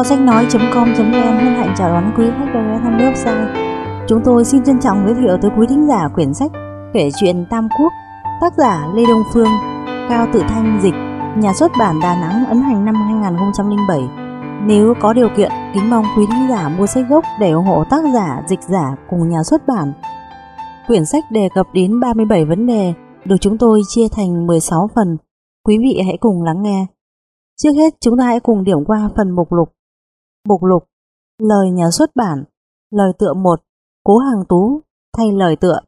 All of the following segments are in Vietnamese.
Kho sách nói.com.vn hân hạnh chào đón quý khách đã ghé thăm website. Chúng tôi xin trân trọng giới thiệu tới quý thính giả quyển sách kể chuyện Tam Quốc, tác giả Lê Đông Phương, Cao Tự Thanh dịch, nhà xuất bản Đà Nẵng ấn hành năm 2007. Nếu có điều kiện, kính mong quý thính giả mua sách gốc để ủng hộ tác giả, dịch giả cùng nhà xuất bản. Quyển sách đề cập đến 37 vấn đề được chúng tôi chia thành 16 phần. Quý vị hãy cùng lắng nghe. Trước hết chúng ta hãy cùng điểm qua phần mục lục. Mục lục. Lời nhà xuất bản. Lời tựa 1 Cố Hàng Tú thay lời tựa.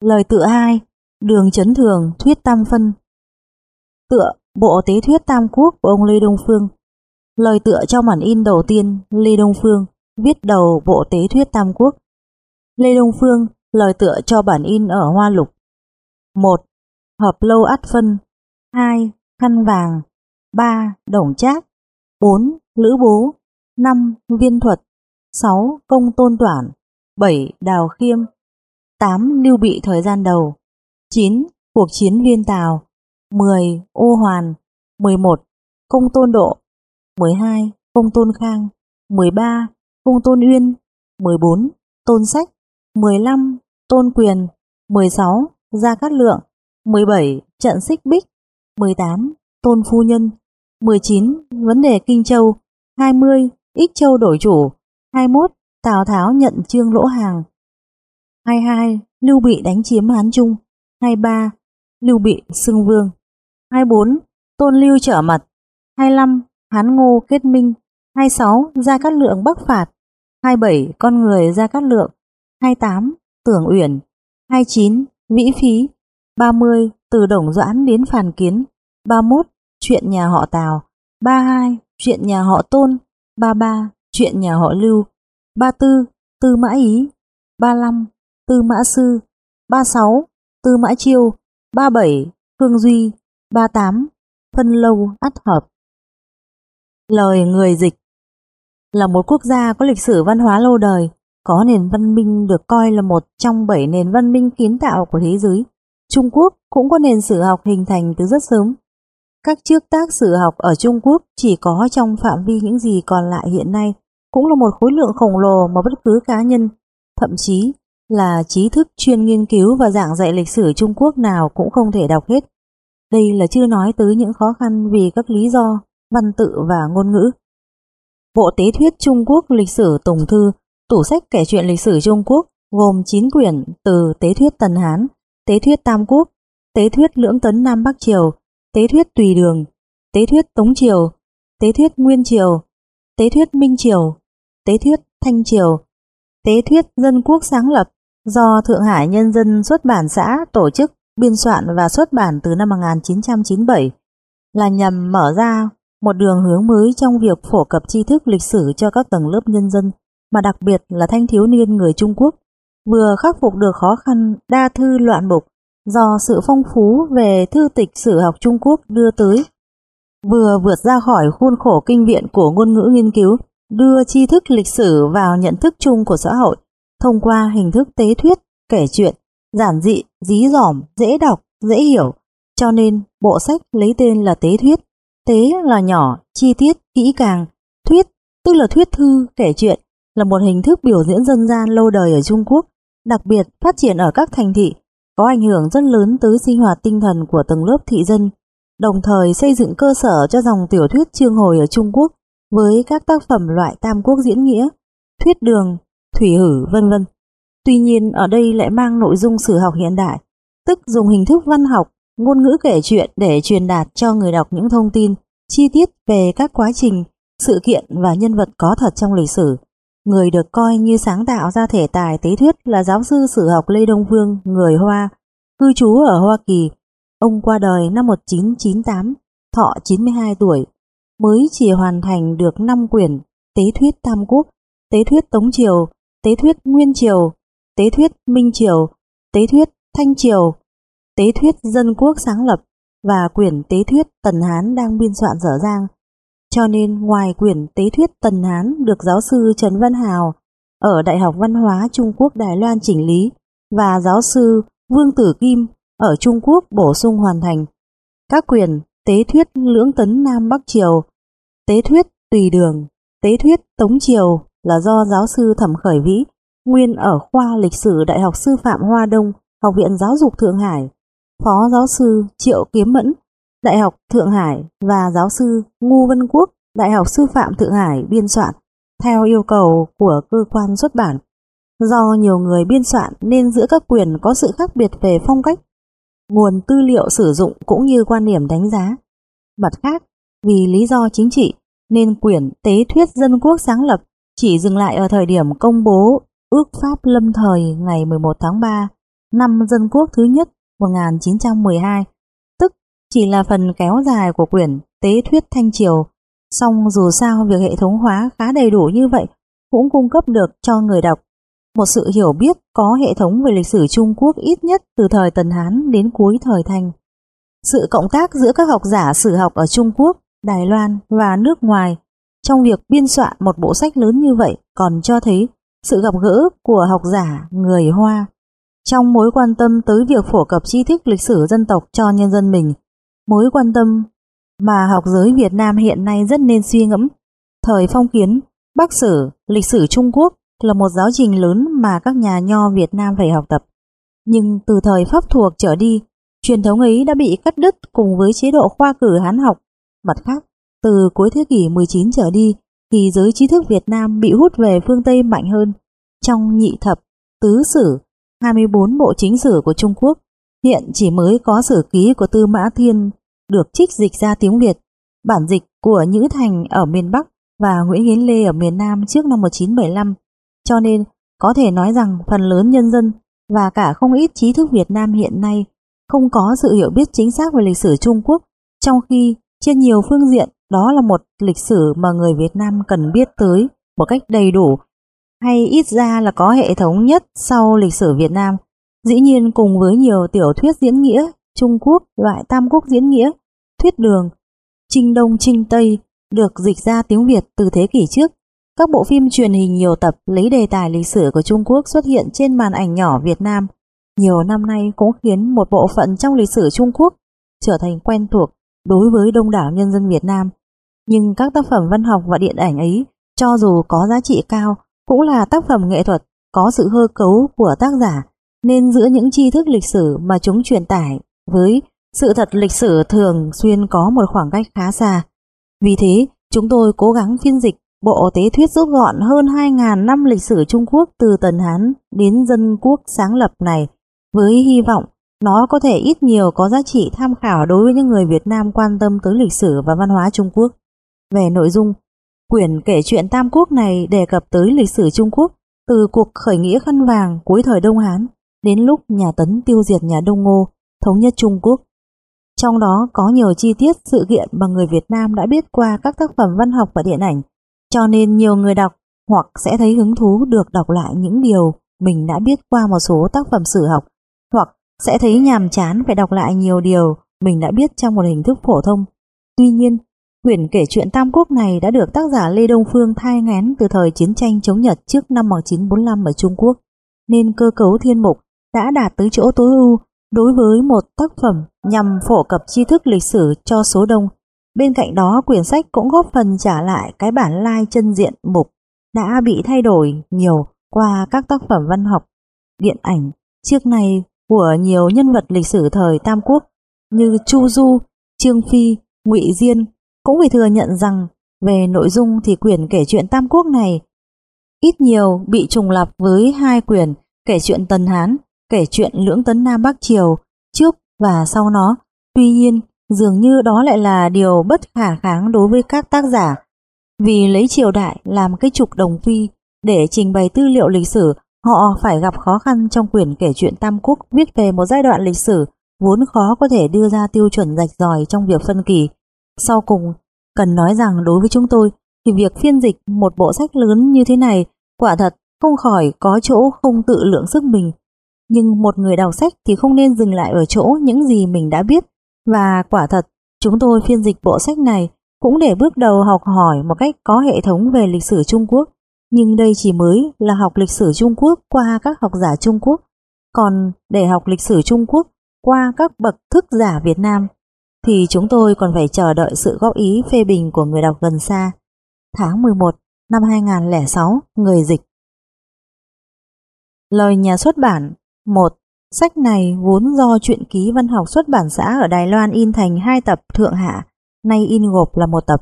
Lời tựa 2 Đường Chấn Thường, Thuyết Tam Phân. Tựa, Bộ Tế Thuyết Tam Quốc của ông Lê Đông Phương. Lời tựa trong bản in đầu tiên, Lê Đông Phương, viết đầu Bộ Tế Thuyết Tam Quốc. Lê Đông Phương, lời tựa cho bản in ở Hoa Lục. 1. Hợp lâu át phân. 2. Khăn vàng. 3. Đồng trác. 4. Lữ bố. 5. Viên thuật 6. Công tôn toản 7. Đào khiêm 8. Lưu bị thời gian đầu 9. Cuộc chiến viên tào 10. Ô hoàn 11. Công tôn độ 12. Công tôn khang 13. Công tôn uyên 14. Tôn sách 15. Tôn quyền 16. Gia Cát Lượng 17. Trận xích bích 18. Tôn Phu Nhân 19. Vấn đề Kinh Châu 20. Ích Châu đổi chủ 21. Tào Tháo nhận trương lỗ hàng 22. Lưu Bị đánh chiếm Hán Trung 23. Lưu Bị xưng vương 24. Tôn Lưu trở mặt 25. Hán Ngô kết minh 26. Gia Cát Lượng bắc phạt 27. Con người Gia Cát Lượng 28. Tưởng Uyển 29. Vĩ Phí 30. Từ Đồng Doãn đến Phàn Kiến 31. Chuyện nhà họ Tào 32. Chuyện nhà họ Tôn 33. Chuyện nhà họ Lưu 34. Tư Mã Ý 35. Tư Mã Sư 36. Tư Mã Chiêu 37. Hương Duy 38. Phân lâu ắt hợp Lời người dịch Là một quốc gia có lịch sử văn hóa lâu đời, có nền văn minh được coi là một trong bảy nền văn minh kiến tạo của thế giới. Trung Quốc cũng có nền sử học hình thành từ rất sớm. Các trước tác sử học ở Trung Quốc chỉ có trong phạm vi những gì còn lại hiện nay, cũng là một khối lượng khổng lồ mà bất cứ cá nhân, thậm chí là trí thức chuyên nghiên cứu và giảng dạy lịch sử Trung Quốc nào cũng không thể đọc hết. Đây là chưa nói tới những khó khăn vì các lý do, văn tự và ngôn ngữ. Bộ Tế thuyết Trung Quốc lịch sử Tùng Thư, tủ sách kể chuyện lịch sử Trung Quốc, gồm 9 quyển từ Tế thuyết Tần Hán, Tế thuyết Tam Quốc, Tế thuyết Lưỡng Tấn Nam Bắc Triều, Tế thuyết Tùy Đường, Tế thuyết Tống Triều, Tế thuyết Nguyên Triều, Tế thuyết Minh Triều, Tế thuyết Thanh Triều, Tế thuyết Dân Quốc sáng lập do Thượng Hải Nhân dân xuất bản xã tổ chức biên soạn và xuất bản từ năm 1997 là nhằm mở ra một đường hướng mới trong việc phổ cập tri thức lịch sử cho các tầng lớp nhân dân, mà đặc biệt là thanh thiếu niên người Trung Quốc, vừa khắc phục được khó khăn đa thư loạn mục do sự phong phú về thư tịch sử học Trung Quốc đưa tới, vừa vượt ra khỏi khuôn khổ kinh viện của ngôn ngữ nghiên cứu, đưa tri thức lịch sử vào nhận thức chung của xã hội thông qua hình thức tế thuyết, kể chuyện, giản dị, dí dỏm, dễ đọc, dễ hiểu, cho nên bộ sách lấy tên là Tế Thuyết. Tế là nhỏ, chi tiết, kỹ càng. Thuyết, tức là thuyết thư, kể chuyện, là một hình thức biểu diễn dân gian lâu đời ở Trung Quốc, đặc biệt phát triển ở các thành thị, có ảnh hưởng rất lớn tới sinh hoạt tinh thần của tầng lớp thị dân, đồng thời xây dựng cơ sở cho dòng tiểu thuyết chương hồi ở Trung Quốc với các tác phẩm loại tam quốc diễn nghĩa, thuyết đường, thủy hử vân vân. Tuy nhiên ở đây lại mang nội dung sử học hiện đại, tức dùng hình thức văn học, ngôn ngữ kể chuyện để truyền đạt cho người đọc những thông tin chi tiết về các quá trình, sự kiện và nhân vật có thật trong lịch sử. Người được coi như sáng tạo ra thể tài tế thuyết là giáo sư sử học Lê Đông Vương, người Hoa, cư trú ở Hoa Kỳ. Ông qua đời năm 1998, thọ 92 tuổi, mới chỉ hoàn thành được 5 quyển Tế thuyết Tam Quốc, Tế thuyết Tống Triều, Tế thuyết Nguyên Triều, Tế thuyết Minh Triều, Tế thuyết Thanh Triều, Tế thuyết Dân Quốc sáng lập và quyển Tế thuyết Tần Hán đang biên soạn dở dang. Cho nên ngoài quyển Tế thuyết Tần Hán được giáo sư Trần Văn Hào ở Đại học Văn hóa Trung Quốc Đài Loan chỉnh lý và giáo sư Vương Tử Kim ở Trung Quốc bổ sung hoàn thành. Các quyển Tế thuyết Lưỡng Tấn Nam Bắc Triều, Tế thuyết Tùy Đường, Tế thuyết Tống Triều là do giáo sư Thẩm Khởi Vĩ, nguyên ở khoa lịch sử Đại học Sư phạm Hoa Đông, Học viện Giáo dục Thượng Hải, Phó giáo sư Triệu Kiếm Mẫn, Đại học Thượng Hải và giáo sư Ngu Vân Quốc, Đại học Sư phạm Thượng Hải biên soạn theo yêu cầu của cơ quan xuất bản. Do nhiều người biên soạn nên giữa các quyền có sự khác biệt về phong cách, nguồn tư liệu sử dụng cũng như quan điểm đánh giá. Mặt khác, vì lý do chính trị nên quyển Tế thuyết dân quốc sáng lập chỉ dừng lại ở thời điểm công bố ước pháp lâm thời ngày 11 tháng 3 năm dân quốc thứ nhất 1912, chỉ là phần kéo dài của quyển Tế thuyết Thanh Triều. Song dù sao việc hệ thống hóa khá đầy đủ như vậy cũng cung cấp được cho người đọc một sự hiểu biết có hệ thống về lịch sử Trung Quốc ít nhất từ thời Tần Hán đến cuối thời Thanh. Sự cộng tác giữa các học giả sử học ở Trung Quốc, Đài Loan và nước ngoài trong việc biên soạn một bộ sách lớn như vậy còn cho thấy sự gặp gỡ của học giả người Hoa trong mối quan tâm tới việc phổ cập tri thức lịch sử dân tộc cho nhân dân mình, mối quan tâm mà học giới Việt Nam hiện nay rất nên suy ngẫm. Thời phong kiến, Bắc Sử, lịch sử Trung Quốc là một giáo trình lớn mà các nhà nho Việt Nam phải học tập. Nhưng từ thời Pháp thuộc trở đi, truyền thống ấy đã bị cắt đứt cùng với chế độ khoa cử Hán học. Mặt khác, từ cuối thế kỷ 19 trở đi, thì giới trí thức Việt Nam bị hút về phương Tây mạnh hơn. Trong nhị thập, tứ sử, 24 bộ chính sử của Trung Quốc, hiện chỉ mới có sử ký của Tư Mã Thiên được trích dịch ra tiếng Việt. Bản dịch của Nhữ Thành ở miền Bắc và Nguyễn Hiến Lê ở miền Nam trước năm 1975. Cho nên, có thể nói rằng phần lớn nhân dân và cả không ít trí thức Việt Nam hiện nay không có sự hiểu biết chính xác về lịch sử Trung Quốc, trong khi trên nhiều phương diện đó là một lịch sử mà người Việt Nam cần biết tới một cách đầy đủ hay ít ra là có hệ thống nhất sau lịch sử Việt Nam. Dĩ nhiên cùng với nhiều tiểu thuyết diễn nghĩa Trung Quốc loại tam quốc diễn nghĩa, thuyết đường, trinh đông trinh tây được dịch ra tiếng Việt từ thế kỷ trước. Các bộ phim truyền hình nhiều tập lấy đề tài lịch sử của Trung Quốc xuất hiện trên màn ảnh nhỏ Việt Nam. Nhiều năm nay cũng khiến một bộ phận trong lịch sử Trung Quốc trở thành quen thuộc đối với đông đảo nhân dân Việt Nam. Nhưng các tác phẩm văn học và điện ảnh ấy, cho dù có giá trị cao, cũng là tác phẩm nghệ thuật có sự hơ cấu của tác giả, nên giữa những tri thức lịch sử mà chúng truyền tải với sự thật lịch sử thường xuyên có một khoảng cách khá xa. Vì thế, chúng tôi cố gắng phiên dịch bộ tế thuyết rút gọn hơn 2.000 năm lịch sử Trung Quốc từ Tần Hán đến dân quốc sáng lập này, với hy vọng nó có thể ít nhiều có giá trị tham khảo đối với những người Việt Nam quan tâm tới lịch sử và văn hóa Trung Quốc. Về nội dung, quyển kể chuyện Tam Quốc này đề cập tới lịch sử Trung Quốc từ cuộc khởi nghĩa khăn vàng cuối thời Đông Hán đến lúc nhà Tấn tiêu diệt nhà Đông Ngô, thống nhất Trung Quốc. Trong đó có nhiều chi tiết sự kiện mà người Việt Nam đã biết qua các tác phẩm văn học và điện ảnh, cho nên nhiều người đọc hoặc sẽ thấy hứng thú được đọc lại những điều mình đã biết qua một số tác phẩm sử học, hoặc sẽ thấy nhàm chán phải đọc lại nhiều điều mình đã biết trong một hình thức phổ thông. Tuy nhiên, quyển kể chuyện Tam Quốc này đã được tác giả Lê Đông Phương thai ngén từ thời chiến tranh chống Nhật trước năm 1945 ở Trung Quốc, nên cơ cấu thiên mục đã đạt tới chỗ tối ưu đối với một tác phẩm nhằm phổ cập tri thức lịch sử cho số đông. Bên cạnh đó, quyển sách cũng góp phần trả lại cái bản lai chân diện mục đã bị thay đổi nhiều qua các tác phẩm văn học, điện ảnh trước này của nhiều nhân vật lịch sử thời Tam Quốc như Chu Du, Trương Phi, Ngụy Diên cũng phải thừa nhận rằng về nội dung thì quyển kể chuyện Tam Quốc này ít nhiều bị trùng lặp với hai quyển kể chuyện Tần Hán, kể chuyện Lưỡng Tấn Nam Bắc Triều trước và sau nó. Tuy nhiên, dường như đó lại là điều bất khả kháng đối với các tác giả. Vì lấy triều đại làm cái trục đồng phi để trình bày tư liệu lịch sử Họ phải gặp khó khăn trong quyển kể chuyện Tam Quốc viết về một giai đoạn lịch sử vốn khó có thể đưa ra tiêu chuẩn rạch ròi trong việc phân kỳ. Sau cùng, cần nói rằng đối với chúng tôi thì việc phiên dịch một bộ sách lớn như thế này quả thật không khỏi có chỗ không tự lượng sức mình. Nhưng một người đọc sách thì không nên dừng lại ở chỗ những gì mình đã biết và quả thật chúng tôi phiên dịch bộ sách này cũng để bước đầu học hỏi một cách có hệ thống về lịch sử Trung Quốc nhưng đây chỉ mới là học lịch sử Trung Quốc qua các học giả Trung Quốc, còn để học lịch sử Trung Quốc qua các bậc thức giả Việt Nam thì chúng tôi còn phải chờ đợi sự góp ý phê bình của người đọc gần xa. Tháng 11 năm 2006, người dịch. Lời nhà xuất bản 1. Sách này vốn do truyện ký văn học xuất bản xã ở Đài Loan in thành hai tập thượng hạ, nay in gộp là một tập.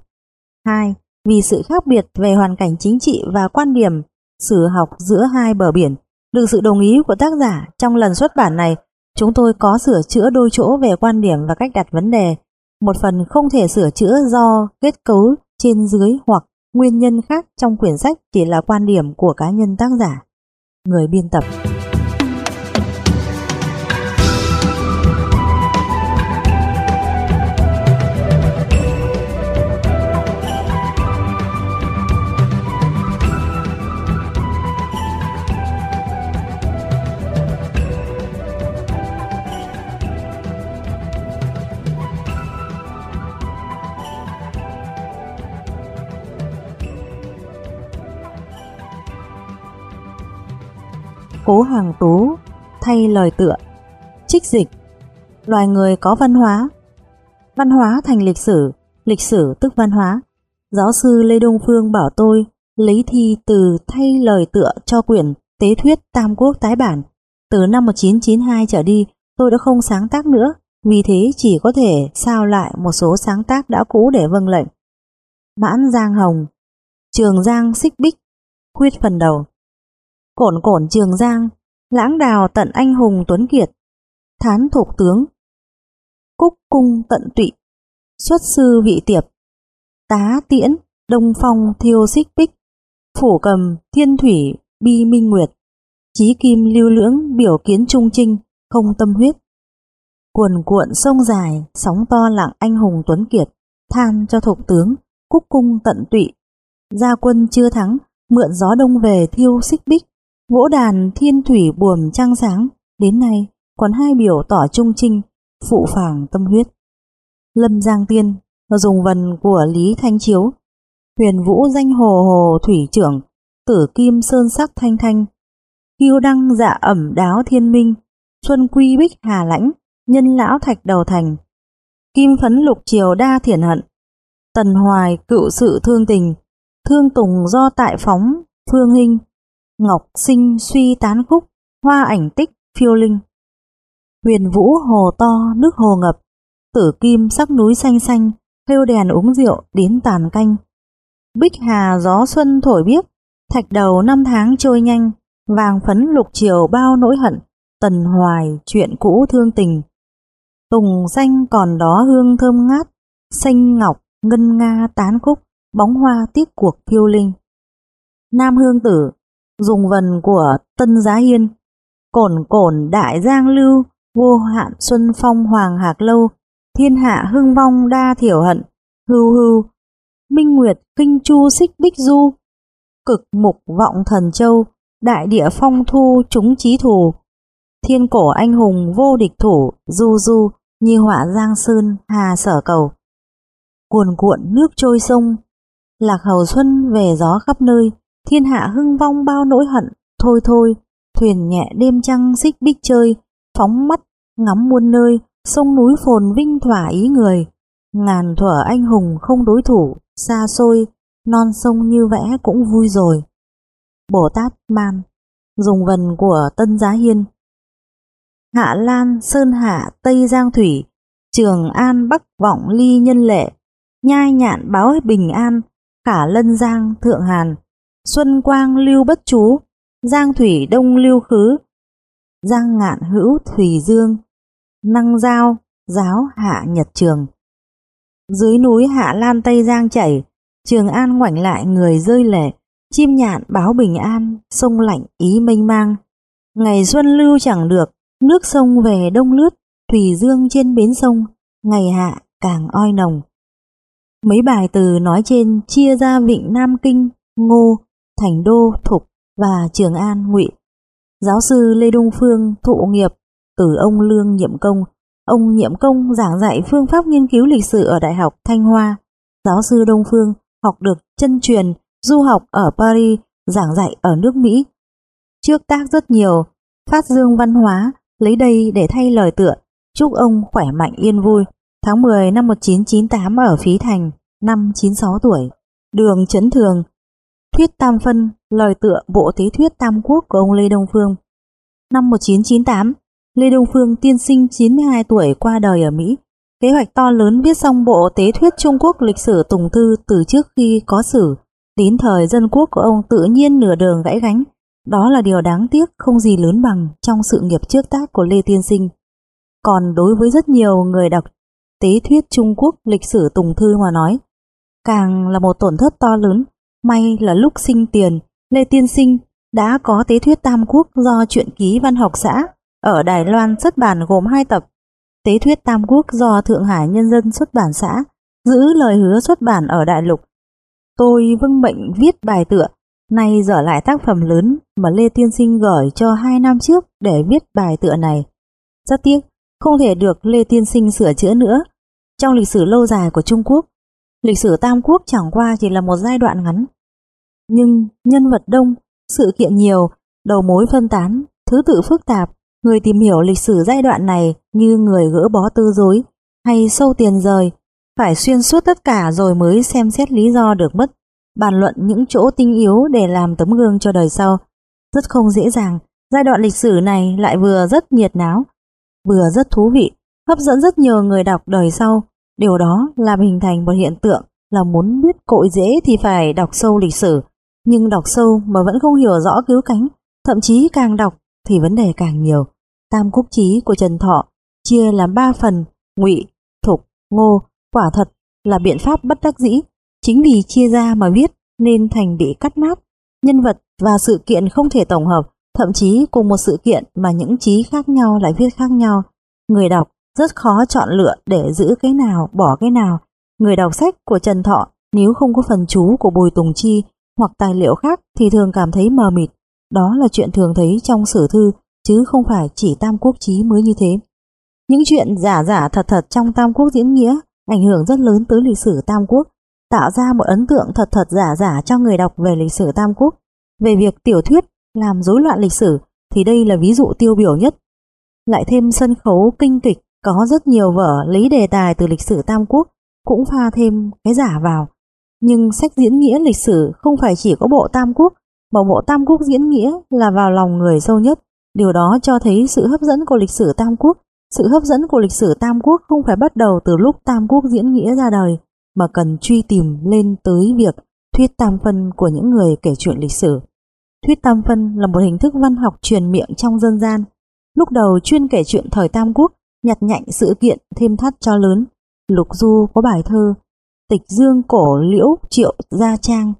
2. Vì sự khác biệt về hoàn cảnh chính trị và quan điểm sử học giữa hai bờ biển, được sự đồng ý của tác giả trong lần xuất bản này, chúng tôi có sửa chữa đôi chỗ về quan điểm và cách đặt vấn đề. Một phần không thể sửa chữa do kết cấu trên dưới hoặc nguyên nhân khác trong quyển sách chỉ là quan điểm của cá nhân tác giả. Người biên tập Cố Hàng Tú, thay lời tựa. Trích dịch. Loài người có văn hóa. Văn hóa thành lịch sử. Lịch sử tức văn hóa. Giáo sư Lê Đông Phương bảo tôi lấy thi từ thay lời tựa cho quyển Tế thuyết Tam Quốc tái bản. Từ năm 1992 trở đi, tôi đã không sáng tác nữa, Vì thế chỉ có thể sao lại một số sáng tác đã cũ để vâng lệnh. Mãn Giang Hồng. Trường Giang Xích Bích. Khuyết phần đầu cổn cổn trường giang, lãng đào tận anh hùng tuấn kiệt, thán thục tướng, cúc cung tận tụy, xuất sư vị tiệp, tá tiễn, đông phong thiêu xích bích, phủ cầm thiên thủy bi minh nguyệt, chí kim lưu lưỡng biểu kiến trung trinh, không tâm huyết. Cuồn cuộn sông dài, sóng to lặng anh hùng tuấn kiệt, than cho thục tướng, cúc cung tận tụy, gia quân chưa thắng, mượn gió đông về thiêu xích bích, Vỗ đàn thiên thủy buồm trăng sáng, đến nay còn hai biểu tỏ trung trinh, phụ phàng tâm huyết. Lâm Giang Tiên dùng vần của Lý Thanh Chiếu, huyền vũ danh hồ hồ thủy trưởng, tử kim sơn sắc thanh thanh, kiêu đăng dạ ẩm đáo thiên minh, xuân quy bích hà lãnh, nhân lão thạch đầu thành, kim phấn lục triều đa thiển hận, tần hoài cựu sự thương tình, thương tùng do tại phóng, phương hình, Ngọc sinh suy tán khúc, hoa ảnh tích phiêu linh. Huyền vũ hồ to, nước hồ ngập, tử kim sắc núi xanh xanh, Thêu đèn uống rượu đến tàn canh. Bích hà gió xuân thổi biếc, thạch đầu năm tháng trôi nhanh, vàng phấn lục chiều bao nỗi hận, tần hoài chuyện cũ thương tình. Tùng xanh còn đó hương thơm ngát, xanh ngọc, ngân nga tán khúc, bóng hoa tiếc cuộc phiêu linh. Nam hương tử dùng vần của Tân Giá Hiên, cổn cổn đại giang lưu, vô hạn xuân phong hoàng hạc lâu, thiên hạ hưng vong đa thiểu hận, hưu hưu, minh nguyệt kinh chu xích bích du, cực mục vọng thần châu, đại địa phong thu chúng trí thù, thiên cổ anh hùng vô địch thủ, du du, như họa giang sơn, hà sở cầu. Cuồn cuộn nước trôi sông, lạc hầu xuân về gió khắp nơi, thiên hạ hưng vong bao nỗi hận, thôi thôi, thuyền nhẹ đêm trăng xích bích chơi, phóng mắt, ngắm muôn nơi, sông núi phồn vinh thỏa ý người, ngàn thuở anh hùng không đối thủ, xa xôi, non sông như vẽ cũng vui rồi. Bồ Tát Man, dùng vần của Tân Giá Hiên. Hạ Lan, Sơn Hạ, Tây Giang Thủy, Trường An, Bắc Vọng, Ly Nhân Lệ, Nhai Nhạn báo Bình An, cả Lân Giang, Thượng Hàn, Xuân Quang lưu bất chú, Giang Thủy đông lưu khứ, Giang ngạn hữu thủy dương, Năng giao, giáo hạ nhật trường. Dưới núi hạ lan tây giang chảy, Trường An ngoảnh lại người rơi lệ, chim nhạn báo bình an, sông lạnh ý mênh mang. Ngày xuân lưu chẳng được, nước sông về đông lướt, thủy dương trên bến sông, ngày hạ càng oi nồng. Mấy bài từ nói trên chia ra vịnh Nam Kinh, Ngô, Thành Đô, Thục và Trường An, Ngụy. Giáo sư Lê Đông Phương thụ nghiệp từ ông Lương Nhiệm Công. Ông Nhiệm Công giảng dạy phương pháp nghiên cứu lịch sử ở Đại học Thanh Hoa. Giáo sư Đông Phương học được chân truyền, du học ở Paris, giảng dạy ở nước Mỹ. Trước tác rất nhiều, phát dương văn hóa, lấy đây để thay lời tựa, chúc ông khỏe mạnh yên vui. Tháng 10 năm 1998 ở Phí Thành, năm 96 tuổi. Đường Chấn Thường, Thuyết Tam Phân, lời tựa bộ tế thuyết Tam Quốc của ông Lê Đông Phương. Năm 1998, Lê Đông Phương tiên sinh 92 tuổi qua đời ở Mỹ. Kế hoạch to lớn viết xong bộ tế thuyết Trung Quốc lịch sử Tùng Thư từ trước khi có sử, đến thời dân quốc của ông tự nhiên nửa đường gãy gánh. Đó là điều đáng tiếc không gì lớn bằng trong sự nghiệp trước tác của Lê Tiên Sinh. Còn đối với rất nhiều người đọc tế thuyết Trung Quốc lịch sử Tùng Thư mà nói, càng là một tổn thất to lớn. May là lúc sinh tiền, Lê Tiên Sinh đã có tế thuyết Tam Quốc do truyện ký văn học xã ở Đài Loan xuất bản gồm hai tập. Tế thuyết Tam Quốc do Thượng Hải Nhân dân xuất bản xã giữ lời hứa xuất bản ở Đại Lục. Tôi vâng mệnh viết bài tựa, nay dở lại tác phẩm lớn mà Lê Tiên Sinh gửi cho hai năm trước để viết bài tựa này. Rất tiếc, không thể được Lê Tiên Sinh sửa chữa nữa. Trong lịch sử lâu dài của Trung Quốc, lịch sử Tam Quốc chẳng qua chỉ là một giai đoạn ngắn. Nhưng nhân vật đông, sự kiện nhiều, đầu mối phân tán, thứ tự phức tạp, người tìm hiểu lịch sử giai đoạn này như người gỡ bó tư dối hay sâu tiền rời, phải xuyên suốt tất cả rồi mới xem xét lý do được mất, bàn luận những chỗ tinh yếu để làm tấm gương cho đời sau. Rất không dễ dàng, giai đoạn lịch sử này lại vừa rất nhiệt náo, vừa rất thú vị, hấp dẫn rất nhiều người đọc đời sau. Điều đó làm hình thành một hiện tượng là muốn biết cội dễ thì phải đọc sâu lịch sử, nhưng đọc sâu mà vẫn không hiểu rõ cứu cánh, thậm chí càng đọc thì vấn đề càng nhiều. Tam quốc chí của Trần Thọ chia làm ba phần, ngụy, thục, ngô, quả thật là biện pháp bất đắc dĩ. Chính vì chia ra mà viết nên thành bị cắt nát nhân vật và sự kiện không thể tổng hợp, thậm chí cùng một sự kiện mà những chí khác nhau lại viết khác nhau. Người đọc rất khó chọn lựa để giữ cái nào bỏ cái nào. Người đọc sách của Trần Thọ nếu không có phần chú của Bùi Tùng Chi hoặc tài liệu khác thì thường cảm thấy mờ mịt. Đó là chuyện thường thấy trong sử thư chứ không phải chỉ Tam Quốc Chí mới như thế. Những chuyện giả giả thật thật trong Tam Quốc diễn nghĩa ảnh hưởng rất lớn tới lịch sử Tam Quốc, tạo ra một ấn tượng thật thật giả giả cho người đọc về lịch sử Tam Quốc. Về việc tiểu thuyết làm rối loạn lịch sử thì đây là ví dụ tiêu biểu nhất. Lại thêm sân khấu kinh kịch có rất nhiều vở lấy đề tài từ lịch sử Tam Quốc cũng pha thêm cái giả vào. Nhưng sách diễn nghĩa lịch sử không phải chỉ có bộ Tam Quốc, mà bộ Tam Quốc diễn nghĩa là vào lòng người sâu nhất. Điều đó cho thấy sự hấp dẫn của lịch sử Tam Quốc. Sự hấp dẫn của lịch sử Tam Quốc không phải bắt đầu từ lúc Tam Quốc diễn nghĩa ra đời, mà cần truy tìm lên tới việc thuyết tam phân của những người kể chuyện lịch sử. Thuyết tam phân là một hình thức văn học truyền miệng trong dân gian. Lúc đầu chuyên kể chuyện thời Tam Quốc, nhặt nhạnh sự kiện thêm thắt cho lớn. Lục Du có bài thơ Tịch dương cổ liễu triệu gia trang,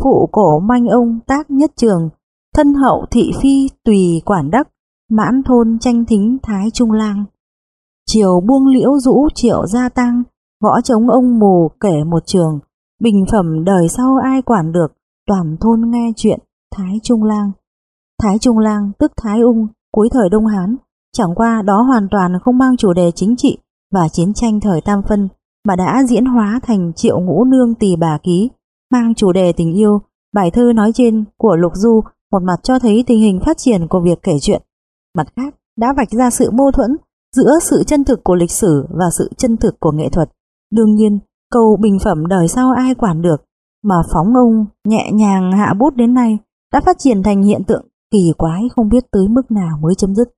phụ cổ manh ông tác nhất trường, thân hậu thị phi tùy quản đắc, mãn thôn tranh thính thái trung lang. Chiều buông liễu rũ triệu gia tăng, gõ trống ông mù kể một trường, bình phẩm đời sau ai quản được, toàn thôn nghe chuyện Thái Trung Lang. Thái Trung Lang tức Thái Ung, cuối thời Đông Hán, chẳng qua đó hoàn toàn không mang chủ đề chính trị và chiến tranh thời Tam Phân, mà đã diễn hóa thành triệu ngũ nương tỳ bà ký, mang chủ đề tình yêu. Bài thơ nói trên của Lục Du một mặt cho thấy tình hình phát triển của việc kể chuyện, mặt khác đã vạch ra sự mâu thuẫn giữa sự chân thực của lịch sử và sự chân thực của nghệ thuật. Đương nhiên, câu bình phẩm đời sau ai quản được mà phóng ông nhẹ nhàng hạ bút đến nay đã phát triển thành hiện tượng kỳ quái không biết tới mức nào mới chấm dứt.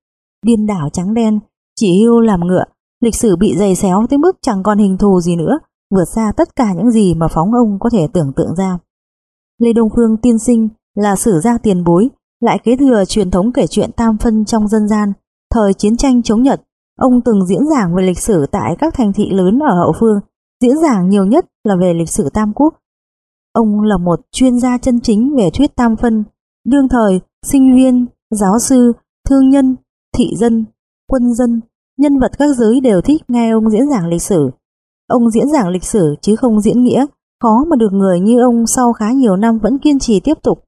Điên đảo trắng đen, chỉ hưu làm ngựa, lịch sử bị dày xéo tới mức chẳng còn hình thù gì nữa, vượt xa tất cả những gì mà phóng ông có thể tưởng tượng ra. Lê Đông Phương tiên sinh là sử gia tiền bối, lại kế thừa truyền thống kể chuyện tam phân trong dân gian. Thời chiến tranh chống Nhật, ông từng diễn giảng về lịch sử tại các thành thị lớn ở hậu phương, diễn giảng nhiều nhất là về lịch sử Tam Quốc. Ông là một chuyên gia chân chính về thuyết tam phân, đương thời, sinh viên, giáo sư, thương nhân, thị dân, quân dân, nhân vật các giới đều thích nghe ông diễn giảng lịch sử. Ông diễn giảng lịch sử chứ không diễn nghĩa, khó mà được người như ông sau khá nhiều năm vẫn kiên trì tiếp tục.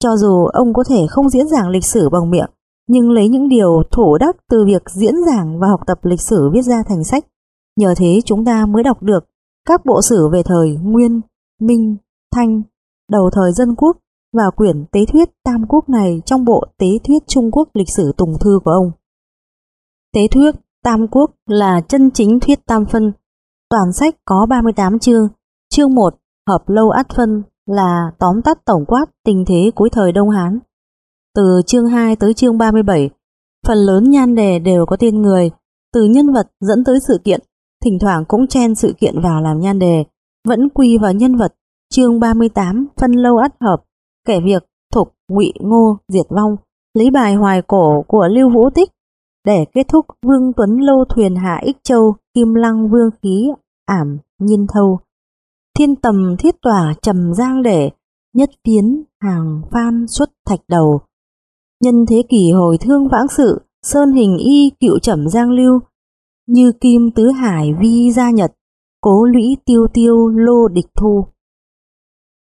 Cho dù ông có thể không diễn giảng lịch sử bằng miệng, nhưng lấy những điều thổ đắc từ việc diễn giảng và học tập lịch sử viết ra thành sách. Nhờ thế chúng ta mới đọc được các bộ sử về thời Nguyên, Minh, Thanh, đầu thời dân quốc và quyển tế thuyết Tam Quốc này trong bộ tế thuyết Trung Quốc lịch sử Tùng Thư của ông. Tế thuyết Tam Quốc là chân chính thuyết tam phân. Toàn sách có 38 chương. Chương 1 hợp lâu át phân, là tóm tắt tổng quát tình thế cuối thời Đông Hán. Từ chương 2 tới chương 37, phần lớn nhan đề đều có tên người, từ nhân vật dẫn tới sự kiện, thỉnh thoảng cũng chen sự kiện vào làm nhan đề, vẫn quy vào nhân vật. Chương 38 phân lâu ắt hợp, kể việc Thục, Ngụy, Ngô diệt vong, lấy bài hoài cổ của Lưu Vũ Tích để kết thúc Vương Tuấn lâu thuyền hạ Ích Châu, Kim Lăng Vương khí ảm nhiên thâu. Thiên tầm thiết tỏa trầm giang để nhất phiến hàng phan xuất thạch đầu. Nhân thế kỷ hồi thương vãng sự, sơn hình y cựu trầm giang lưu, như kim tứ hải vi gia nhật, cố lũy tiêu tiêu lô địch thu.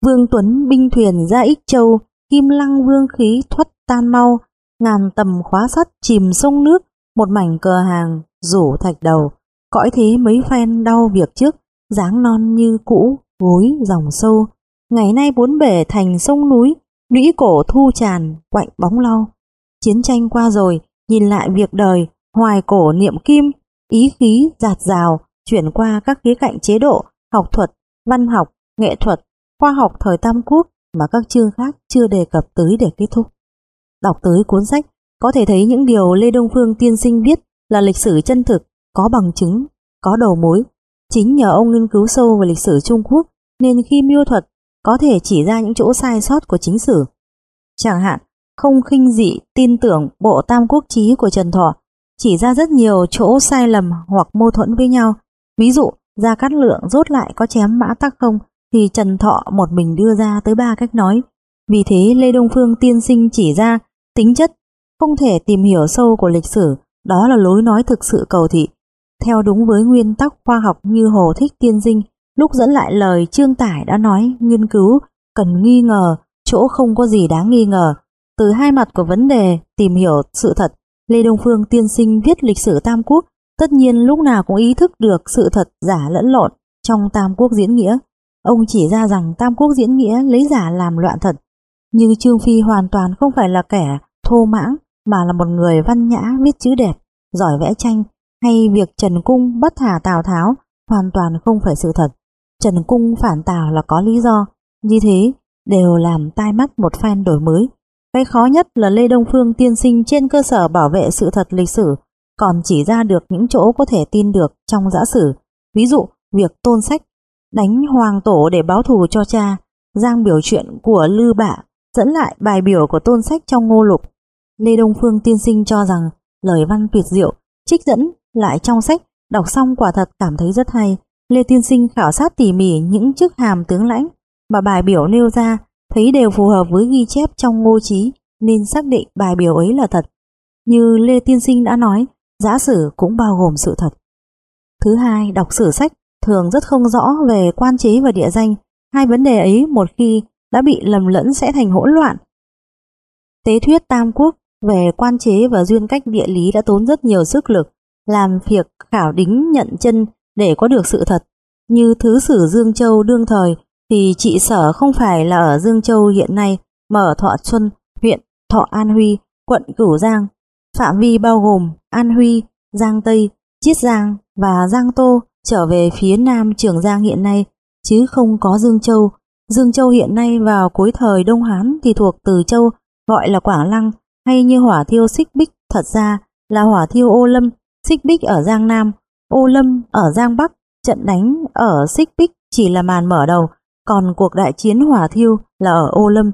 Vương Tuấn binh thuyền ra Ích Châu, kim lăng vương khí thoát tan mau, ngàn tầm khóa sắt chìm sông nước, một mảnh cờ hàng rủ thạch đầu, cõi thế mấy phen đau việc trước, dáng non như cũ, gối dòng sâu. Ngày nay bốn bể thành sông núi, lũy cổ thu tràn, quạnh bóng lau. Chiến tranh qua rồi, nhìn lại việc đời, hoài cổ niệm kim, ý khí giạt rào, chuyển qua các khía cạnh chế độ, học thuật, văn học, nghệ thuật, khoa học thời Tam Quốc mà các chương khác chưa đề cập tới để kết thúc. Đọc tới cuốn sách, có thể thấy những điều Lê Đông Phương tiên sinh viết là lịch sử chân thực, có bằng chứng, có đầu mối. Chính nhờ ông nghiên cứu sâu về lịch sử Trung Quốc nên khi miêu thuật có thể chỉ ra những chỗ sai sót của chính sử. Chẳng hạn, không khinh dị tin tưởng bộ tam quốc chí của Trần Thọ chỉ ra rất nhiều chỗ sai lầm hoặc mâu thuẫn với nhau. Ví dụ, Gia Cát Lượng rốt lại có chém mã tắc không thì Trần Thọ một mình đưa ra tới ba cách nói. Vì thế Lê Đông Phương tiên sinh chỉ ra tính chất không thể tìm hiểu sâu của lịch sử, đó là lối nói thực sự cầu thị. Theo đúng với nguyên tắc khoa học như Hồ Thích Tiên Dinh, lúc dẫn lại lời Trương Tải đã nói nghiên cứu cần nghi ngờ, chỗ không có gì đáng nghi ngờ. Từ hai mặt của vấn đề tìm hiểu sự thật, Lê Đông Phương tiên sinh viết lịch sử Tam Quốc, tất nhiên lúc nào cũng ý thức được sự thật giả lẫn lộn trong Tam Quốc diễn nghĩa. Ông chỉ ra rằng Tam Quốc diễn nghĩa lấy giả làm loạn thật, như Trương Phi hoàn toàn không phải là kẻ thô mãng mà là một người văn nhã viết chữ đẹp, giỏi vẽ tranh, hay việc Trần Cung bắt thả Tào Tháo hoàn toàn không phải sự thật. Trần Cung phản Tào là có lý do, như thế đều làm tai mắt một phen đổi mới. Cái khó nhất là Lê Đông Phương tiên sinh trên cơ sở bảo vệ sự thật lịch sử, còn chỉ ra được những chỗ có thể tin được trong giả sử. Ví dụ, việc tôn sách, đánh hoàng tổ để báo thù cho cha, giang biểu chuyện của Lư Bạ, dẫn lại bài biểu của tôn sách trong ngô lục. Lê Đông Phương tiên sinh cho rằng lời văn tuyệt diệu, trích dẫn lại trong sách, đọc xong quả thật cảm thấy rất hay. Lê Tiên Sinh khảo sát tỉ mỉ những chức hàm tướng lãnh mà bài biểu nêu ra thấy đều phù hợp với ghi chép trong ngô trí nên xác định bài biểu ấy là thật. Như Lê Tiên Sinh đã nói, giả sử cũng bao gồm sự thật. Thứ hai, đọc sử sách thường rất không rõ về quan chế và địa danh. Hai vấn đề ấy một khi đã bị lầm lẫn sẽ thành hỗn loạn. Tế thuyết Tam Quốc về quan chế và duyên cách địa lý đã tốn rất nhiều sức lực, làm việc khảo đính nhận chân để có được sự thật. Như thứ sử Dương Châu đương thời thì trị sở không phải là ở Dương Châu hiện nay mà ở Thọ Xuân, huyện Thọ An Huy, quận Cửu Giang. Phạm vi bao gồm An Huy, Giang Tây, Chiết Giang và Giang Tô trở về phía nam Trường Giang hiện nay, chứ không có Dương Châu. Dương Châu hiện nay vào cuối thời Đông Hán thì thuộc Từ Châu, gọi là Quảng Lăng, hay như hỏa thiêu xích bích thật ra là hỏa thiêu ô lâm, xích bích ở Giang Nam, ô lâm ở Giang Bắc, trận đánh ở xích bích chỉ là màn mở đầu, còn cuộc đại chiến hỏa thiêu là ở ô lâm.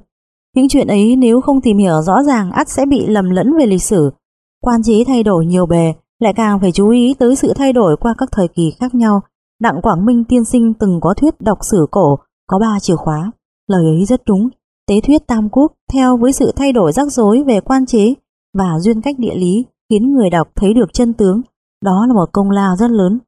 Những chuyện ấy nếu không tìm hiểu rõ ràng ắt sẽ bị lầm lẫn về lịch sử. Quan chế thay đổi nhiều bề, lại càng phải chú ý tới sự thay đổi qua các thời kỳ khác nhau. Đặng Quảng Minh tiên sinh từng có thuyết đọc sử cổ, có ba chìa khóa. Lời ấy rất đúng, Tế thuyết Tam Quốc theo với sự thay đổi rắc rối về quan chế và duyên cách địa lý khiến người đọc thấy được chân tướng, đó là một công lao rất lớn.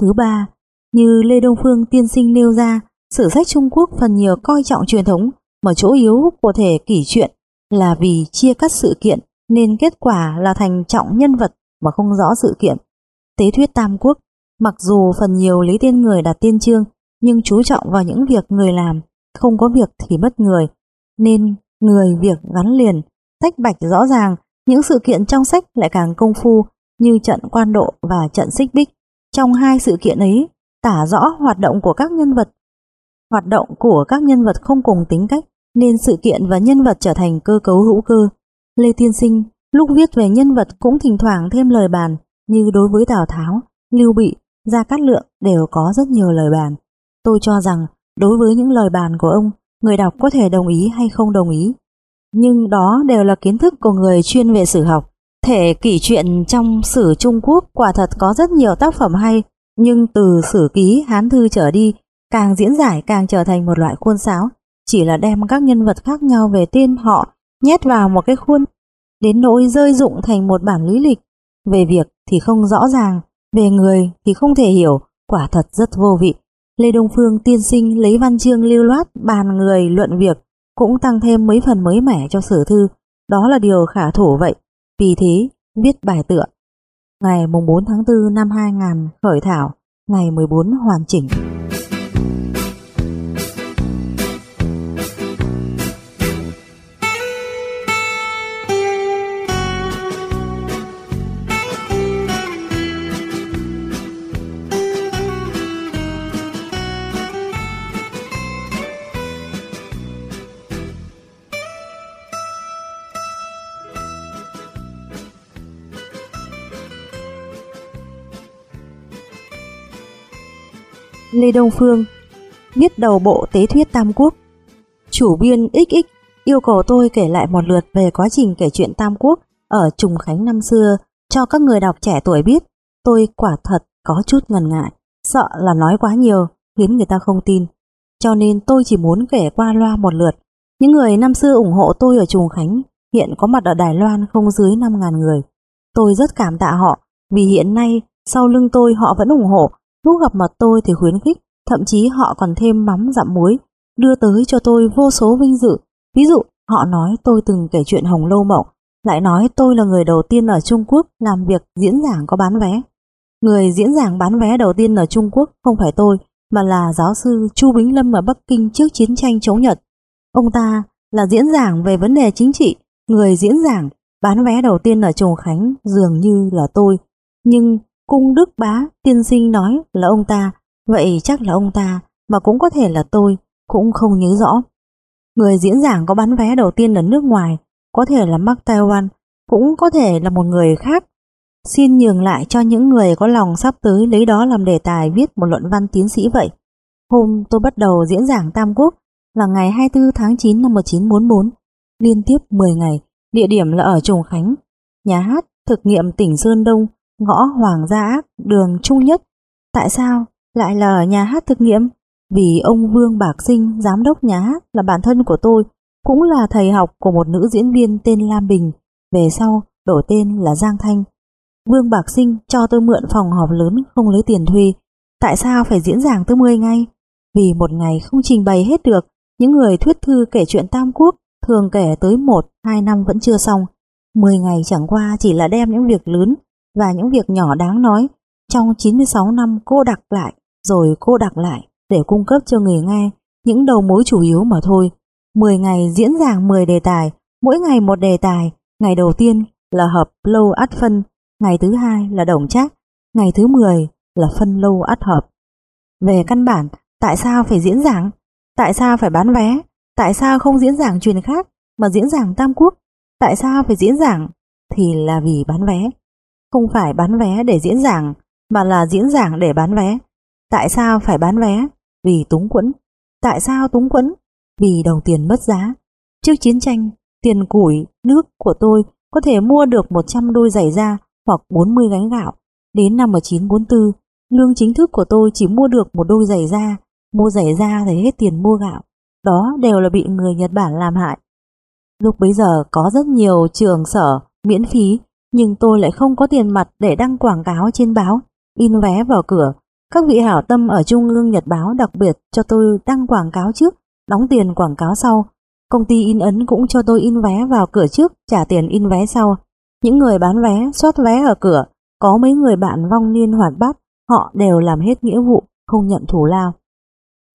Thứ ba, như Lê Đông Phương tiên sinh nêu ra, sử sách Trung Quốc phần nhiều coi trọng truyền thống, mà chỗ yếu của thể kỷ chuyện là vì chia cắt sự kiện nên kết quả là thành trọng nhân vật mà không rõ sự kiện. Tế thuyết Tam Quốc, mặc dù phần nhiều lấy tên người đặt tên chương, nhưng chú trọng vào những việc người làm, không có việc thì mất người, nên người việc gắn liền, tách bạch rõ ràng, những sự kiện trong sách lại càng công phu như trận quan độ và trận xích bích. Trong hai sự kiện ấy, tả rõ hoạt động của các nhân vật. hoạt động của các nhân vật không cùng tính cách nên sự kiện và nhân vật trở thành cơ cấu hữu cơ. Lê Tiên Sinh lúc viết về nhân vật cũng thỉnh thoảng thêm lời bàn như đối với Tào Tháo, Lưu Bị, Gia Cát Lượng đều có rất nhiều lời bàn. Tôi cho rằng đối với những lời bàn của ông, người đọc có thể đồng ý hay không đồng ý. Nhưng đó đều là kiến thức của người chuyên về sử học. Thể kỷ truyện trong sử Trung Quốc quả thật có rất nhiều tác phẩm hay, nhưng từ sử ký Hán Thư trở đi, càng diễn giải càng trở thành một loại khuôn sáo, chỉ là đem các nhân vật khác nhau về tên họ nhét vào một cái khuôn, đến nỗi rơi dụng thành một bản lý lịch. Về việc thì không rõ ràng, về người thì không thể hiểu, quả thật rất vô vị. Lê Đông Phương tiên sinh lấy văn chương lưu loát bàn người luận việc cũng tăng thêm mấy phần mới mẻ cho sử thư, đó là điều khả thủ vậy. Vì thế, viết bài tựa. Ngày 4 tháng 4 năm 2000 khởi thảo, ngày 14 hoàn chỉnh. Lê Đông Phương viết đầu bộ Tế Thuyết Tam Quốc. Chủ biên XX yêu cầu tôi kể lại một lượt về quá trình kể chuyện Tam Quốc ở Trùng Khánh năm xưa cho các người đọc trẻ tuổi biết. Tôi quả thật có chút ngần ngại, sợ là nói quá nhiều khiến người ta không tin. Cho nên tôi chỉ muốn kể qua loa một lượt. Những người năm xưa ủng hộ tôi ở Trùng Khánh hiện có mặt ở Đài Loan không dưới 5.000 người. Tôi rất cảm tạ họ vì hiện nay sau lưng tôi họ vẫn ủng hộ Lúc gặp mặt tôi thì khuyến khích, thậm chí họ còn thêm mắm dặm muối, đưa tới cho tôi vô số vinh dự. Ví dụ, họ nói tôi từng kể chuyện Hồng Lâu Mộng, lại nói tôi là người đầu tiên ở Trung Quốc làm việc diễn giảng có bán vé. Người diễn giảng bán vé đầu tiên ở Trung Quốc không phải tôi, mà là giáo sư Chu Bính Lâm ở Bắc Kinh trước chiến tranh chống Nhật. Ông ta là diễn giảng về vấn đề chính trị, người diễn giảng bán vé đầu tiên ở Trùng Khánh dường như là tôi. Nhưng Cung Đức Bá tiên sinh nói là ông ta, vậy chắc là ông ta, mà cũng có thể là tôi, cũng không nhớ rõ. Người diễn giảng có bán vé đầu tiên ở nước ngoài, có thể là Mark Taiwan, cũng có thể là một người khác. Xin nhường lại cho những người có lòng sắp tới lấy đó làm đề tài viết một luận văn tiến sĩ vậy. Hôm tôi bắt đầu diễn giảng Tam Quốc là ngày 24 tháng 9 năm 1944, liên tiếp 10 ngày, địa điểm là ở Trùng Khánh, nhà hát thực nghiệm tỉnh Sơn Đông, ngõ Hoàng gia ác, đường Trung Nhất. Tại sao lại là ở nhà hát thực nghiệm? Vì ông Vương Bạc Sinh, giám đốc nhà hát là bạn thân của tôi, cũng là thầy học của một nữ diễn viên tên Lam Bình, về sau đổi tên là Giang Thanh. Vương Bạc Sinh cho tôi mượn phòng họp lớn không lấy tiền thuê. Tại sao phải diễn giảng tới 10 ngày? Vì một ngày không trình bày hết được, những người thuyết thư kể chuyện Tam Quốc thường kể tới 1-2 năm vẫn chưa xong. 10 ngày chẳng qua chỉ là đem những việc lớn và những việc nhỏ đáng nói trong 96 năm cô đặt lại rồi cô đặt lại để cung cấp cho người nghe những đầu mối chủ yếu mà thôi. 10 ngày diễn giảng 10 đề tài, mỗi ngày một đề tài, ngày đầu tiên là hợp lâu át phân, ngày thứ hai là đồng trác, ngày thứ 10 là phân lâu át hợp. Về căn bản, tại sao phải diễn giảng? Tại sao phải bán vé? Tại sao không diễn giảng truyền khác mà diễn giảng Tam Quốc? Tại sao phải diễn giảng? Thì là vì bán vé. Không phải bán vé để diễn giảng, mà là diễn giảng để bán vé. Tại sao phải bán vé? Vì túng quẫn. Tại sao túng quẫn? Vì đồng tiền mất giá. Trước chiến tranh, tiền củi, nước của tôi có thể mua được 100 đôi giày da hoặc 40 gánh gạo. Đến năm 1944, lương chính thức của tôi chỉ mua được một đôi giày da. Mua giày da thì hết tiền mua gạo. Đó đều là bị người Nhật Bản làm hại. Lúc bấy giờ có rất nhiều trường sở miễn phí nhưng tôi lại không có tiền mặt để đăng quảng cáo trên báo, in vé vào cửa. Các vị hảo tâm ở Trung ương Nhật Báo đặc biệt cho tôi đăng quảng cáo trước, đóng tiền quảng cáo sau. Công ty in ấn cũng cho tôi in vé vào cửa trước, trả tiền in vé sau. Những người bán vé, soát vé ở cửa, có mấy người bạn vong niên hoạt bát, họ đều làm hết nghĩa vụ, không nhận thủ lao.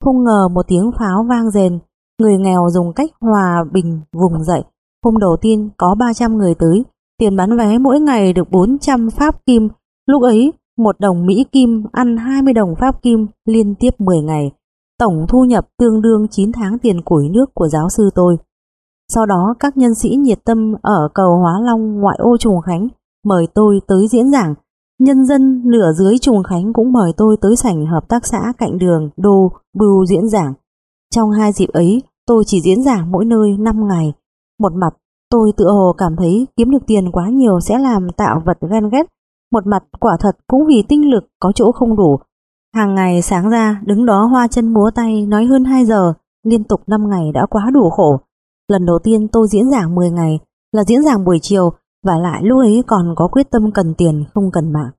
Không ngờ một tiếng pháo vang rền, người nghèo dùng cách hòa bình vùng dậy. Hôm đầu tiên có 300 người tới, Tiền bán vé mỗi ngày được 400 pháp kim, lúc ấy một đồng Mỹ Kim ăn 20 đồng Pháp Kim liên tiếp 10 ngày. tổng thu nhập tương đương 9 tháng tiền củi nước của giáo sư tôi. Sau đó các nhân sĩ nhiệt tâm ở cầu Hóa Long ngoại ô Trùng Khánh mời tôi tới diễn giảng. Nhân dân nửa dưới Trùng Khánh cũng mời tôi tới sảnh hợp tác xã cạnh đường Đô Bưu diễn giảng. Trong hai dịp ấy, tôi chỉ diễn giảng mỗi nơi 5 ngày. Một mặt, tôi tự hồ cảm thấy kiếm được tiền quá nhiều sẽ làm tạo vật ghen ghét. Một mặt quả thật cũng vì tinh lực có chỗ không đủ. Hàng ngày sáng ra đứng đó hoa chân múa tay nói hơn 2 giờ, liên tục 5 ngày đã quá đủ khổ. Lần đầu tiên tôi diễn giảng 10 ngày là diễn giảng buổi chiều và lại lúc ấy còn có quyết tâm cần tiền không cần mạng.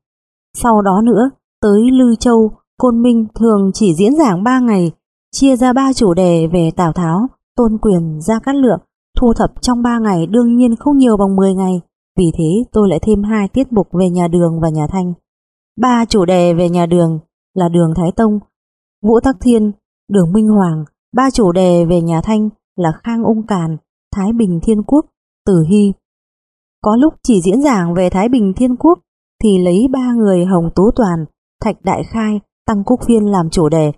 Sau đó nữa, tới Lư Châu, Côn Minh thường chỉ diễn giảng 3 ngày, chia ra 3 chủ đề về Tào Tháo, Tôn Quyền, Gia Cát Lượng, thu thập trong 3 ngày đương nhiên không nhiều bằng 10 ngày, vì thế tôi lại thêm hai tiết mục về nhà đường và nhà thanh. Ba chủ đề về nhà đường là đường Thái Tông, Vũ Tắc Thiên, đường Minh Hoàng, ba chủ đề về nhà thanh là Khang Ung Càn, Thái Bình Thiên Quốc, Tử Hy. Có lúc chỉ diễn giảng về Thái Bình Thiên Quốc thì lấy ba người Hồng Tú Toàn, Thạch Đại Khai, Tăng Quốc Phiên làm chủ đề.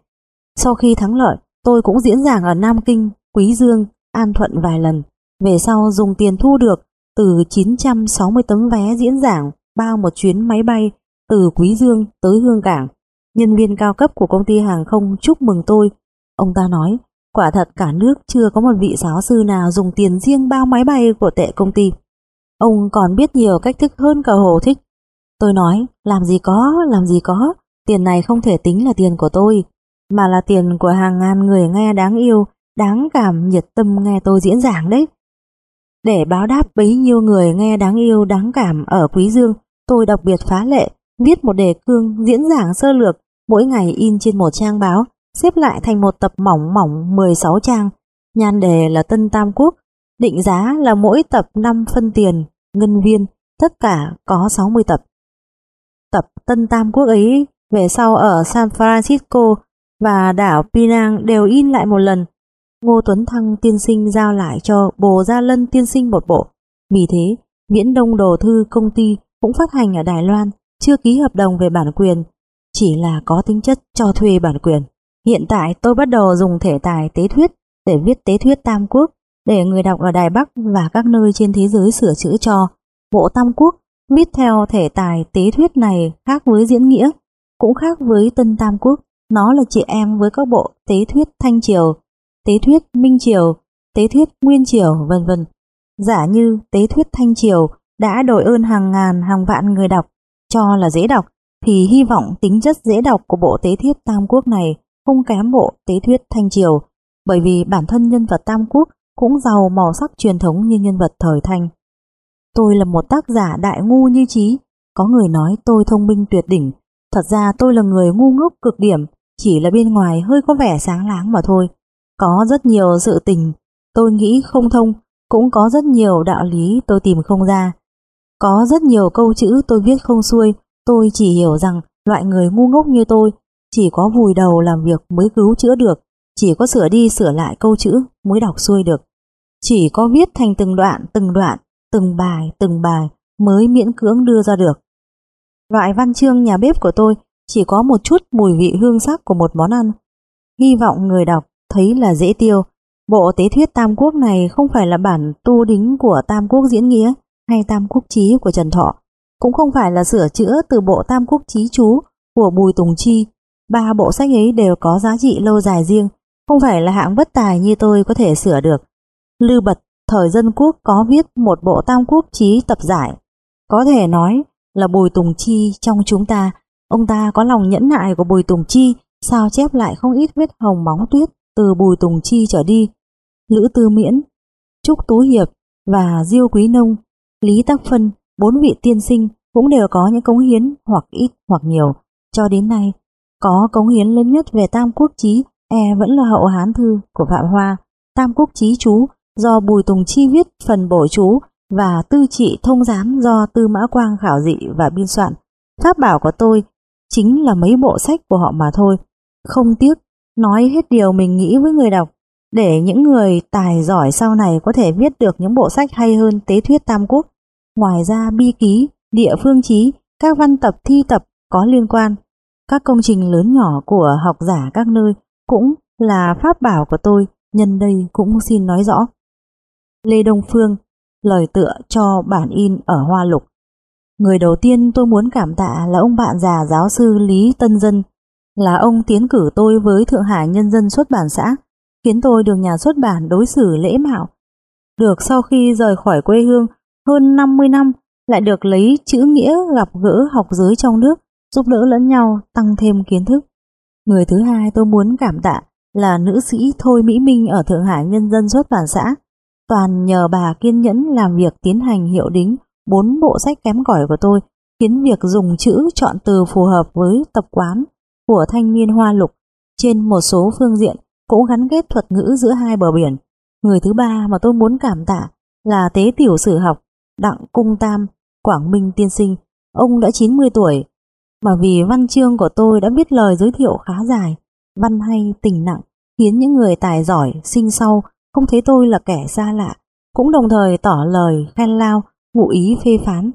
Sau khi thắng lợi, tôi cũng diễn giảng ở Nam Kinh, Quý Dương, An Thuận vài lần. Về sau dùng tiền thu được từ 960 tấm vé diễn giảng bao một chuyến máy bay từ Quý Dương tới Hương Cảng. Nhân viên cao cấp của công ty hàng không chúc mừng tôi. Ông ta nói Quả thật cả nước chưa có một vị giáo sư nào dùng tiền riêng bao máy bay của tệ công ty. Ông còn biết nhiều cách thức hơn cả Hồ Thích. Tôi nói, làm gì có, làm gì có, tiền này không thể tính là tiền của tôi, mà là tiền của hàng ngàn người nghe đáng yêu, đáng cảm, nhiệt tâm nghe tôi diễn giảng đấy. Để báo đáp bấy nhiêu người nghe đáng yêu, đáng cảm ở Quý Dương, tôi đặc biệt phá lệ, viết một đề cương diễn giảng sơ lược, mỗi ngày in trên một trang báo, xếp lại thành một tập mỏng mỏng 16 trang, nhan đề là Tân Tam Quốc, định giá là mỗi tập 5 phân tiền, ngân viên, tất cả có 60 tập. Tập Tân Tam Quốc ấy về sau ở San Francisco và đảo Pinang đều in lại một lần. Ngô Tuấn Thăng tiên sinh giao lại cho Bồ Gia Lân tiên sinh một bộ. Vì thế, Viễn Đông Đồ Thư công ty cũng phát hành ở Đài Loan, chưa ký hợp đồng về bản quyền, chỉ là có tính chất cho thuê bản quyền. Hiện tại tôi bắt đầu dùng thể tài tế thuyết để viết tế thuyết Tam Quốc để người đọc ở Đài Bắc và các nơi trên thế giới sửa chữa cho. Bộ Tam Quốc viết theo thể tài tế thuyết này khác với diễn nghĩa, cũng khác với Tân Tam Quốc. Nó là chị em với các bộ tế thuyết Thanh Triều, tế thuyết Minh Triều, tế thuyết Nguyên Triều, vân vân. Giả như tế thuyết Thanh Triều đã đổi ơn hàng ngàn hàng vạn người đọc cho là dễ đọc, thì hy vọng tính chất dễ đọc của bộ tế thuyết Tam Quốc này không kém bộ tế thuyết Thanh Triều, bởi vì bản thân nhân vật Tam Quốc cũng giàu màu sắc truyền thống như nhân vật thời Thanh. Tôi là một tác giả đại ngu như trí, có người nói tôi thông minh tuyệt đỉnh, thật ra tôi là người ngu ngốc cực điểm, chỉ là bên ngoài hơi có vẻ sáng láng mà thôi. Có rất nhiều sự tình tôi nghĩ không thông, cũng có rất nhiều đạo lý tôi tìm không ra. Có rất nhiều câu chữ tôi viết không xuôi, tôi chỉ hiểu rằng loại người ngu ngốc như tôi chỉ có vùi đầu làm việc mới cứu chữa được, chỉ có sửa đi sửa lại câu chữ mới đọc xuôi được. Chỉ có viết thành từng đoạn, từng đoạn, từng bài, từng bài mới miễn cưỡng đưa ra được. Loại văn chương nhà bếp của tôi chỉ có một chút mùi vị hương sắc của một món ăn. Hy vọng người đọc thấy là dễ tiêu. Bộ tế thuyết Tam Quốc này không phải là bản tu đính của Tam Quốc diễn nghĩa hay Tam Quốc chí của Trần Thọ, cũng không phải là sửa chữa từ bộ Tam Quốc chí chú của Bùi Tùng Chi Ba bộ sách ấy đều có giá trị lâu dài riêng, không phải là hạng bất tài như tôi có thể sửa được. Lưu Bật, thời dân quốc có viết một bộ tam quốc chí tập giải. Có thể nói là Bùi Tùng Chi trong chúng ta, ông ta có lòng nhẫn nại của Bùi Tùng Chi, sao chép lại không ít vết hồng móng tuyết từ Bùi Tùng Chi trở đi. Lữ Tư Miễn, Trúc Tú Hiệp và Diêu Quý Nông, Lý Tắc Phân, bốn vị tiên sinh cũng đều có những cống hiến hoặc ít hoặc nhiều. Cho đến nay, có cống hiến lớn nhất về Tam Quốc Chí e vẫn là hậu Hán Thư của Phạm Hoa, Tam Quốc Chí Chú do Bùi Tùng Chi viết phần bổ chú và Tư Trị Thông Giám do Tư Mã Quang khảo dị và biên soạn. Pháp bảo của tôi chính là mấy bộ sách của họ mà thôi. Không tiếc, nói hết điều mình nghĩ với người đọc, để những người tài giỏi sau này có thể viết được những bộ sách hay hơn tế thuyết Tam Quốc. Ngoài ra bi ký, địa phương chí, các văn tập thi tập có liên quan các công trình lớn nhỏ của học giả các nơi cũng là pháp bảo của tôi, nhân đây cũng xin nói rõ. Lê Đông Phương, lời tựa cho bản in ở Hoa Lục. Người đầu tiên tôi muốn cảm tạ là ông bạn già giáo sư Lý Tân Dân, là ông tiến cử tôi với Thượng Hải Nhân dân xuất bản xã, khiến tôi được nhà xuất bản đối xử lễ mạo. Được sau khi rời khỏi quê hương hơn 50 năm, lại được lấy chữ nghĩa gặp gỡ học giới trong nước, giúp đỡ lẫn nhau, tăng thêm kiến thức. Người thứ hai tôi muốn cảm tạ là nữ sĩ Thôi Mỹ Minh ở Thượng Hải Nhân dân xuất bản xã. Toàn nhờ bà kiên nhẫn làm việc tiến hành hiệu đính bốn bộ sách kém cỏi của tôi, khiến việc dùng chữ chọn từ phù hợp với tập quán của thanh niên hoa lục trên một số phương diện cũng gắn kết thuật ngữ giữa hai bờ biển. Người thứ ba mà tôi muốn cảm tạ là tế tiểu sử học Đặng Cung Tam, Quảng Minh tiên sinh. Ông đã 90 tuổi, mà vì văn chương của tôi đã viết lời giới thiệu khá dài, văn hay tình nặng, khiến những người tài giỏi sinh sau không thấy tôi là kẻ xa lạ, cũng đồng thời tỏ lời khen lao, ngụ ý phê phán.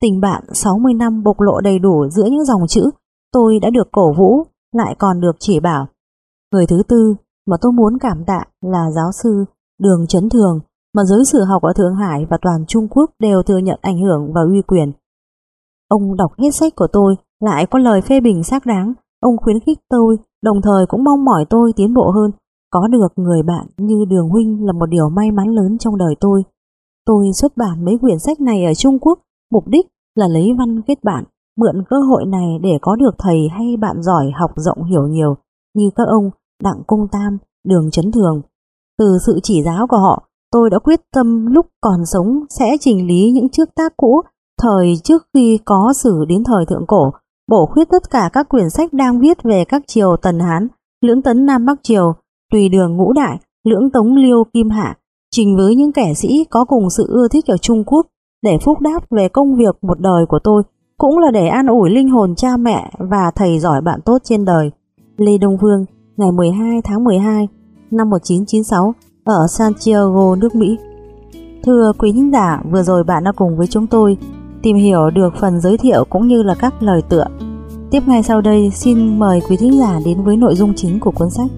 Tình bạn 60 năm bộc lộ đầy đủ giữa những dòng chữ, tôi đã được cổ vũ, lại còn được chỉ bảo. Người thứ tư mà tôi muốn cảm tạ là giáo sư Đường Trấn Thường, mà giới sử học ở Thượng Hải và toàn Trung Quốc đều thừa nhận ảnh hưởng và uy quyền. Ông đọc hết sách của tôi, lại có lời phê bình xác đáng, ông khuyến khích tôi, đồng thời cũng mong mỏi tôi tiến bộ hơn. Có được người bạn như Đường Huynh là một điều may mắn lớn trong đời tôi. Tôi xuất bản mấy quyển sách này ở Trung Quốc, mục đích là lấy văn kết bạn, mượn cơ hội này để có được thầy hay bạn giỏi học rộng hiểu nhiều, như các ông Đặng Cung Tam, Đường Trấn Thường. Từ sự chỉ giáo của họ, tôi đã quyết tâm lúc còn sống sẽ chỉnh lý những trước tác cũ thời trước khi có sử đến thời thượng cổ, bổ khuyết tất cả các quyển sách đang viết về các triều Tần Hán, lưỡng tấn Nam Bắc Triều, tùy đường ngũ đại, lưỡng tống liêu kim hạ, trình với những kẻ sĩ có cùng sự ưa thích ở Trung Quốc để phúc đáp về công việc một đời của tôi, cũng là để an ủi linh hồn cha mẹ và thầy giỏi bạn tốt trên đời. Lê Đông Vương, ngày 12 tháng 12 năm 1996 ở Santiago, nước Mỹ. Thưa quý khán giả, vừa rồi bạn đã cùng với chúng tôi tìm hiểu được phần giới thiệu cũng như là các lời tựa. Tiếp ngay sau đây, xin mời quý thính giả đến với nội dung chính của cuốn sách.